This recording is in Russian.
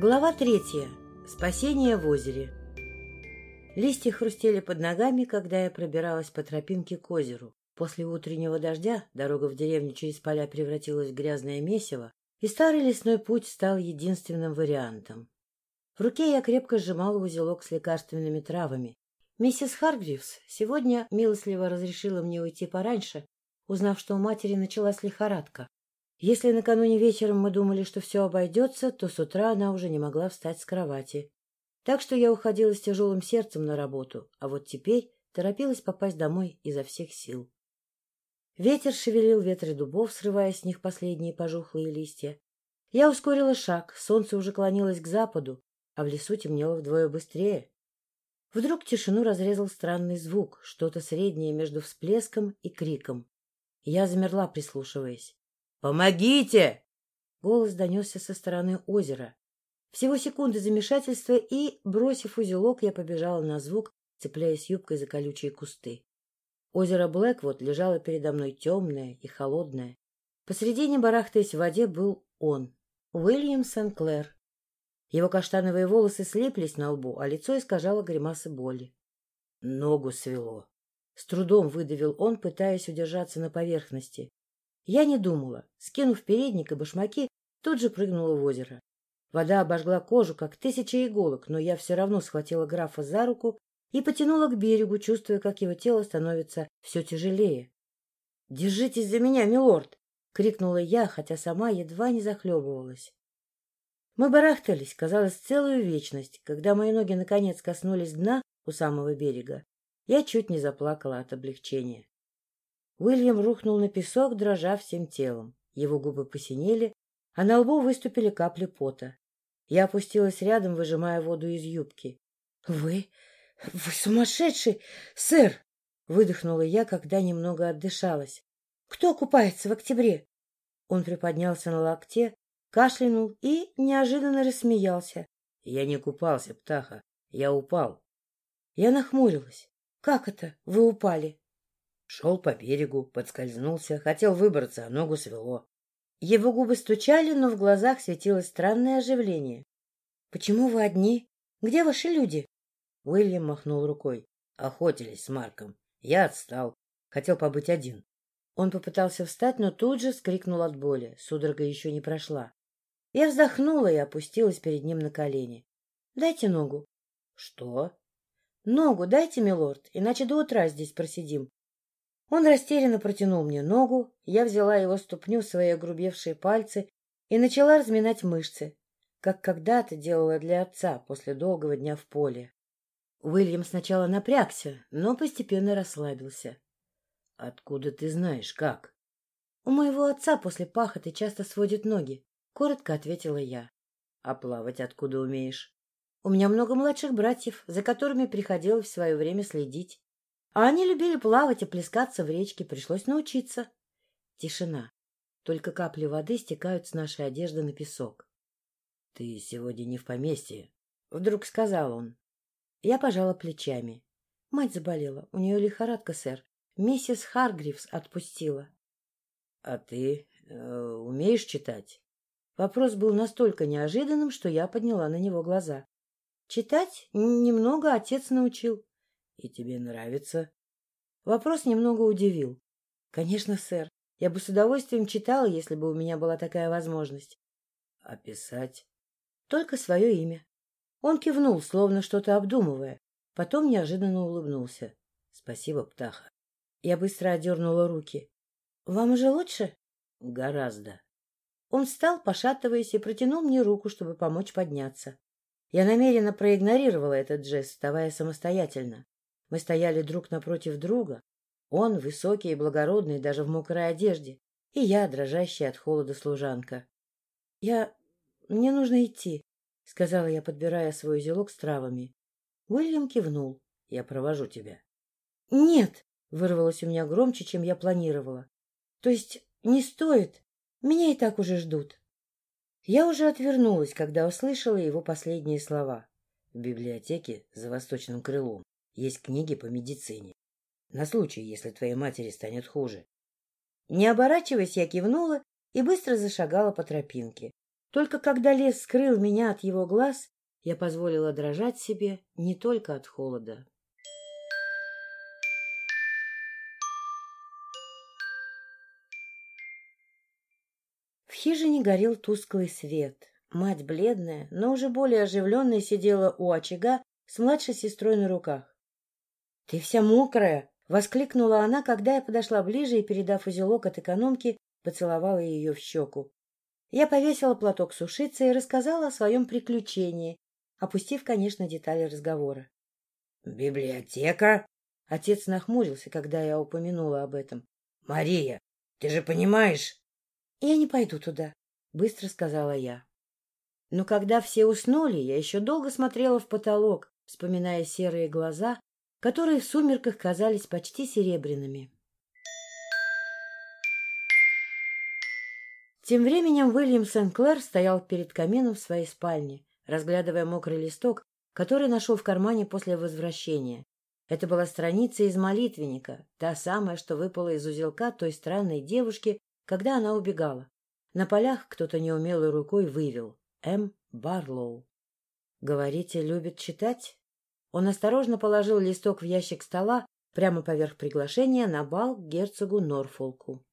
Глава третья. Спасение в озере. Листья хрустели под ногами, когда я пробиралась по тропинке к озеру. После утреннего дождя дорога в деревню через поля превратилась в грязное месиво, и старый лесной путь стал единственным вариантом. В руке я крепко сжимала узелок с лекарственными травами. Миссис Харгривс сегодня милостливо разрешила мне уйти пораньше, узнав, что у матери началась лихорадка. Если накануне вечером мы думали, что все обойдется, то с утра она уже не могла встать с кровати. Так что я уходила с тяжелым сердцем на работу, а вот теперь торопилась попасть домой изо всех сил. Ветер шевелил ветры дубов, срывая с них последние пожухлые листья. Я ускорила шаг, солнце уже клонилось к западу, а в лесу темнело вдвое быстрее. Вдруг тишину разрезал странный звук, что-то среднее между всплеском и криком. Я замерла, прислушиваясь. «Помогите!» Голос донесся со стороны озера. Всего секунды замешательства, и, бросив узелок, я побежала на звук, цепляясь юбкой за колючие кусты. Озеро Блэквуд лежало передо мной темное и холодное. Посредине, барахтаясь в воде, был он, Уильям Сен-Клэр. Его каштановые волосы слеплись на лбу, а лицо искажало гримасы боли. Ногу свело. С трудом выдавил он, пытаясь удержаться на поверхности. Я не думала. Скинув передник и башмаки, тут же прыгнула в озеро. Вода обожгла кожу, как тысяча иголок, но я все равно схватила графа за руку и потянула к берегу, чувствуя, как его тело становится все тяжелее. — Держитесь за меня, милорд! — крикнула я, хотя сама едва не захлебывалась. Мы барахтались, казалось, целую вечность. Когда мои ноги наконец коснулись дна у самого берега, я чуть не заплакала от облегчения. Уильям рухнул на песок, дрожа всем телом. Его губы посинели, а на лбу выступили капли пота. Я опустилась рядом, выжимая воду из юбки. — Вы... вы сумасшедший, сэр! — выдохнула я, когда немного отдышалась. — Кто купается в октябре? Он приподнялся на локте, кашлянул и неожиданно рассмеялся. — Я не купался, птаха. Я упал. Я нахмурилась. — Как это? Вы упали? Шел по берегу, подскользнулся, хотел выбраться, а ногу свело. Его губы стучали, но в глазах светилось странное оживление. — Почему вы одни? Где ваши люди? Уильям махнул рукой. Охотились с Марком. Я отстал. Хотел побыть один. Он попытался встать, но тут же скрикнул от боли. Судорога еще не прошла. Я вздохнула и опустилась перед ним на колени. — Дайте ногу. — Что? — Ногу дайте, милорд, иначе до утра здесь просидим. Он растерянно протянул мне ногу, я взяла его ступню в свои огрубевшие пальцы и начала разминать мышцы, как когда-то делала для отца после долгого дня в поле. Уильям сначала напрягся, но постепенно расслабился. — Откуда ты знаешь, как? — У моего отца после пахоты часто сводят ноги, — коротко ответила я. — А плавать откуда умеешь? — У меня много младших братьев, за которыми приходилось в свое время следить. А они любили плавать и плескаться в речке, пришлось научиться. Тишина. Только капли воды стекают с нашей одежды на песок. — Ты сегодня не в поместье, — вдруг сказал он. Я пожала плечами. Мать заболела, у нее лихорадка, сэр. Миссис Харгривс отпустила. — А ты э, умеешь читать? Вопрос был настолько неожиданным, что я подняла на него глаза. — Читать? Немного отец научил. И тебе нравится? Вопрос немного удивил. Конечно, сэр. Я бы с удовольствием читала, если бы у меня была такая возможность. А писать? Только свое имя. Он кивнул, словно что-то обдумывая. Потом неожиданно улыбнулся. Спасибо, птаха. Я быстро одернула руки. Вам уже лучше? Гораздо. Он встал, пошатываясь, и протянул мне руку, чтобы помочь подняться. Я намеренно проигнорировала этот жест, вставая самостоятельно. Мы стояли друг напротив друга. Он, высокий и благородный, даже в мокрой одежде, и я, дрожащая от холода служанка. — Я... мне нужно идти, — сказала я, подбирая свой узелок с травами. Уильям кивнул. — Я провожу тебя. — Нет! — вырвалось у меня громче, чем я планировала. — То есть не стоит. Меня и так уже ждут. Я уже отвернулась, когда услышала его последние слова. В библиотеке за восточным крылом есть книги по медицине. На случай, если твоей матери станет хуже. Не оборачиваясь, я кивнула и быстро зашагала по тропинке. Только когда лес скрыл меня от его глаз, я позволила дрожать себе не только от холода. В хижине горел тусклый свет. Мать, бледная, но уже более оживленная, сидела у очага с младшей сестрой на руках. — Ты вся мокрая! — воскликнула она, когда я подошла ближе и, передав узелок от экономки, поцеловала ее в щеку. Я повесила платок сушиться и рассказала о своем приключении, опустив, конечно, детали разговора. — Библиотека? Отец нахмурился, когда я упомянула об этом. — Мария, ты же понимаешь... — Я не пойду туда, — быстро сказала я. Но когда все уснули, я еще долго смотрела в потолок, вспоминая серые глаза, которые в сумерках казались почти серебряными. Тем временем Уильям Сен-Клэр стоял перед камином в своей спальне, разглядывая мокрый листок, который нашел в кармане после возвращения. Это была страница из молитвенника, та самая, что выпала из узелка той странной девушки, когда она убегала. На полях кто-то неумелой рукой вывел «М. Барлоу». «Говорите, любит читать?» Он осторожно положил листок в ящик стола прямо поверх приглашения на бал к герцогу Норфолку.